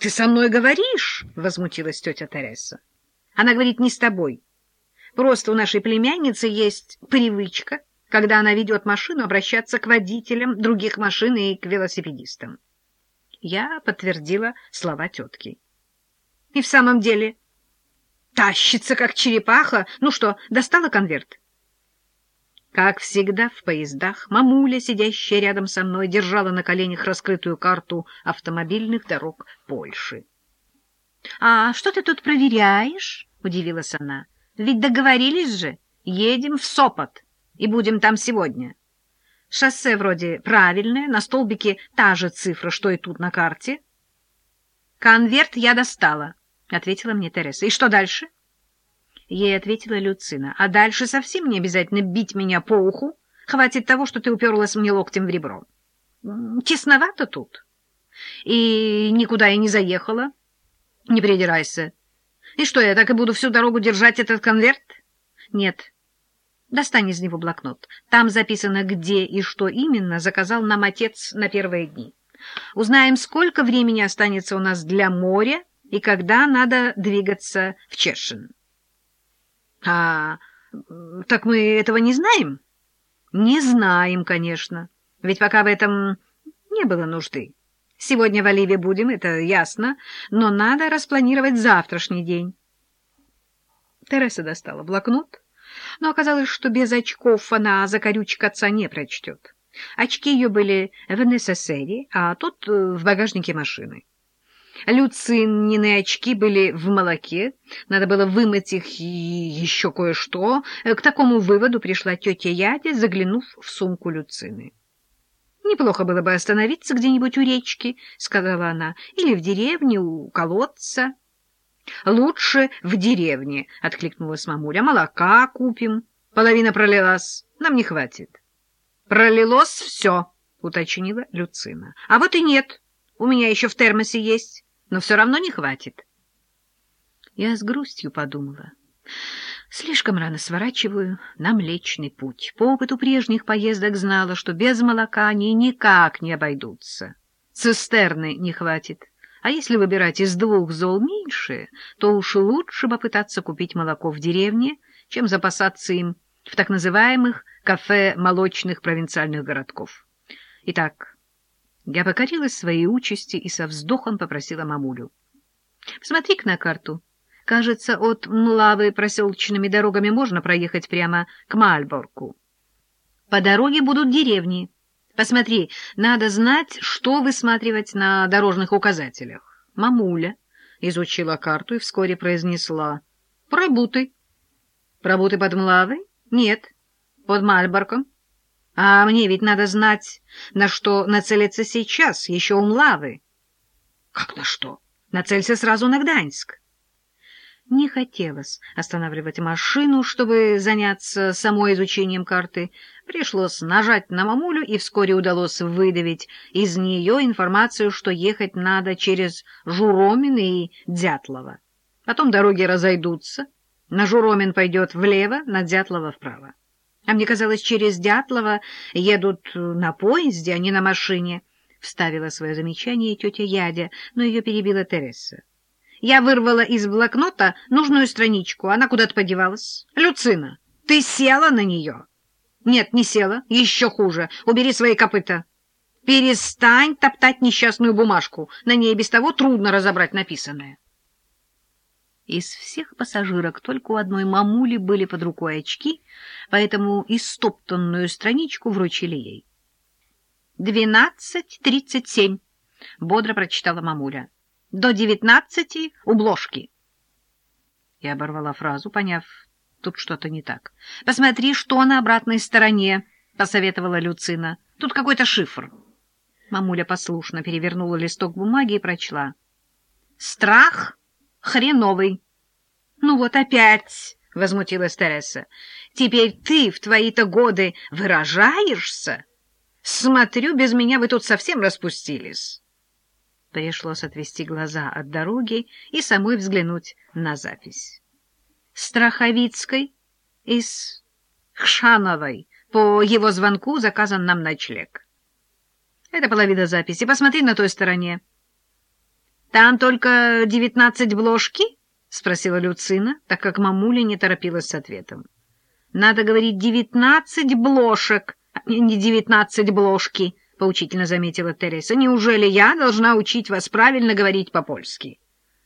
ты со мной говоришь? — возмутилась тетя Тереса. Она говорит не с тобой. Просто у нашей племянницы есть привычка, когда она ведет машину, обращаться к водителям других машин и к велосипедистам. Я подтвердила слова тетки. И в самом деле тащится, как черепаха. Ну что, достала конверт? Как всегда в поездах, мамуля, сидящая рядом со мной, держала на коленях раскрытую карту автомобильных дорог Польши. — А что ты тут проверяешь? — удивилась она. — Ведь договорились же, едем в Сопот и будем там сегодня. Шоссе вроде правильное, на столбике та же цифра, что и тут на карте. — Конверт я достала, — ответила мне Тереса. — И что дальше? — Ей ответила Люцина. А дальше совсем не обязательно бить меня по уху. Хватит того, что ты уперлась мне локтем в ребро. Тесновато тут. И никуда я не заехала. Не придирайся. И что, я так и буду всю дорогу держать этот конверт? Нет. Достань из него блокнот. Там записано, где и что именно заказал нам отец на первые дни. Узнаем, сколько времени останется у нас для моря и когда надо двигаться в Чешин. — А так мы этого не знаем? — Не знаем, конечно. Ведь пока в этом не было нужды. Сегодня в Оливе будем, это ясно, но надо распланировать завтрашний день. Тереса достала блокнот, но оказалось, что без очков она закорючек отца не прочтет. Очки ее были в НССРе, а тут в багажнике машины. Люцинины очки были в молоке, надо было вымыть их и еще кое-что. К такому выводу пришла тетя Ядя, заглянув в сумку Люцины. «Неплохо было бы остановиться где-нибудь у речки», — сказала она, — «или в деревне у колодца». «Лучше в деревне», — откликнулась мамуля. «Молока купим. Половина пролилась. Нам не хватит». «Пролилось все», — уточнила Люцина. «А вот и нет. У меня еще в термосе есть» но все равно не хватит. Я с грустью подумала. Слишком рано сворачиваю на Млечный путь. По опыту прежних поездок знала, что без молока они никак не обойдутся. Цистерны не хватит. А если выбирать из двух зол меньшее, то уж лучше попытаться купить молоко в деревне, чем запасаться им в так называемых кафе молочных провинциальных городков. Итак, я покорилась своей участи и со вздохом попросила мамулю. — Посмотри-ка на карту. Кажется, от Млавы проселочными дорогами можно проехать прямо к Мальборку. По дороге будут деревни. Посмотри, надо знать, что высматривать на дорожных указателях. Мамуля изучила карту и вскоре произнесла. — Пробуты. — Пробуты под Млавой? — Нет. — Под Мальборком? — а мне ведь надо знать, на что нацелиться сейчас, еще у Млавы. — Как на что? Нацелься сразу на Гданьск. Не хотелось останавливать машину, чтобы заняться самой изучением карты. Пришлось нажать на мамулю, и вскоре удалось выдавить из нее информацию, что ехать надо через Журомин и Дятлова. Потом дороги разойдутся. На Журомин пойдет влево, на Дятлова вправо. А мне казалось, через Дятлова едут на поезде, а не на машине, — вставила свое замечание тетя Ядя, но ее перебила Тереса. Я вырвала из блокнота нужную страничку. Она куда-то подевалась. Люцина, ты села на нее? Нет, не села. Еще хуже. Убери свои копыта. Перестань топтать несчастную бумажку. На ней без того трудно разобрать написанное. Из всех пассажирок только у одной мамули были под рукой очки, поэтому истоптанную страничку вручили ей. «Двенадцать тридцать семь», — бодро прочитала мамуля. «До девятнадцати у бложки». Я оборвала фразу, поняв, тут что-то не так. «Посмотри, что на обратной стороне», — посоветовала Люцина. «Тут какой-то шифр». Мамуля послушно перевернула листок бумаги и прочла. «Страх хреновый. — Ну вот опять, — возмутилась Тереса, — теперь ты в твои-то годы выражаешься? Смотрю, без меня вы тут совсем распустились. Пришлось отвести глаза от дороги и самой взглянуть на запись. Страховицкой из Хшановой по его звонку заказан нам ночлег. Это половина записи. Посмотри на той стороне. Там только девятнадцать бложки? — спросила Люцина, так как мамуля не торопилась с ответом. — Надо говорить девятнадцать блошек, а не девятнадцать бложки, — поучительно заметила Тереса. — Неужели я должна учить вас правильно говорить по-польски? —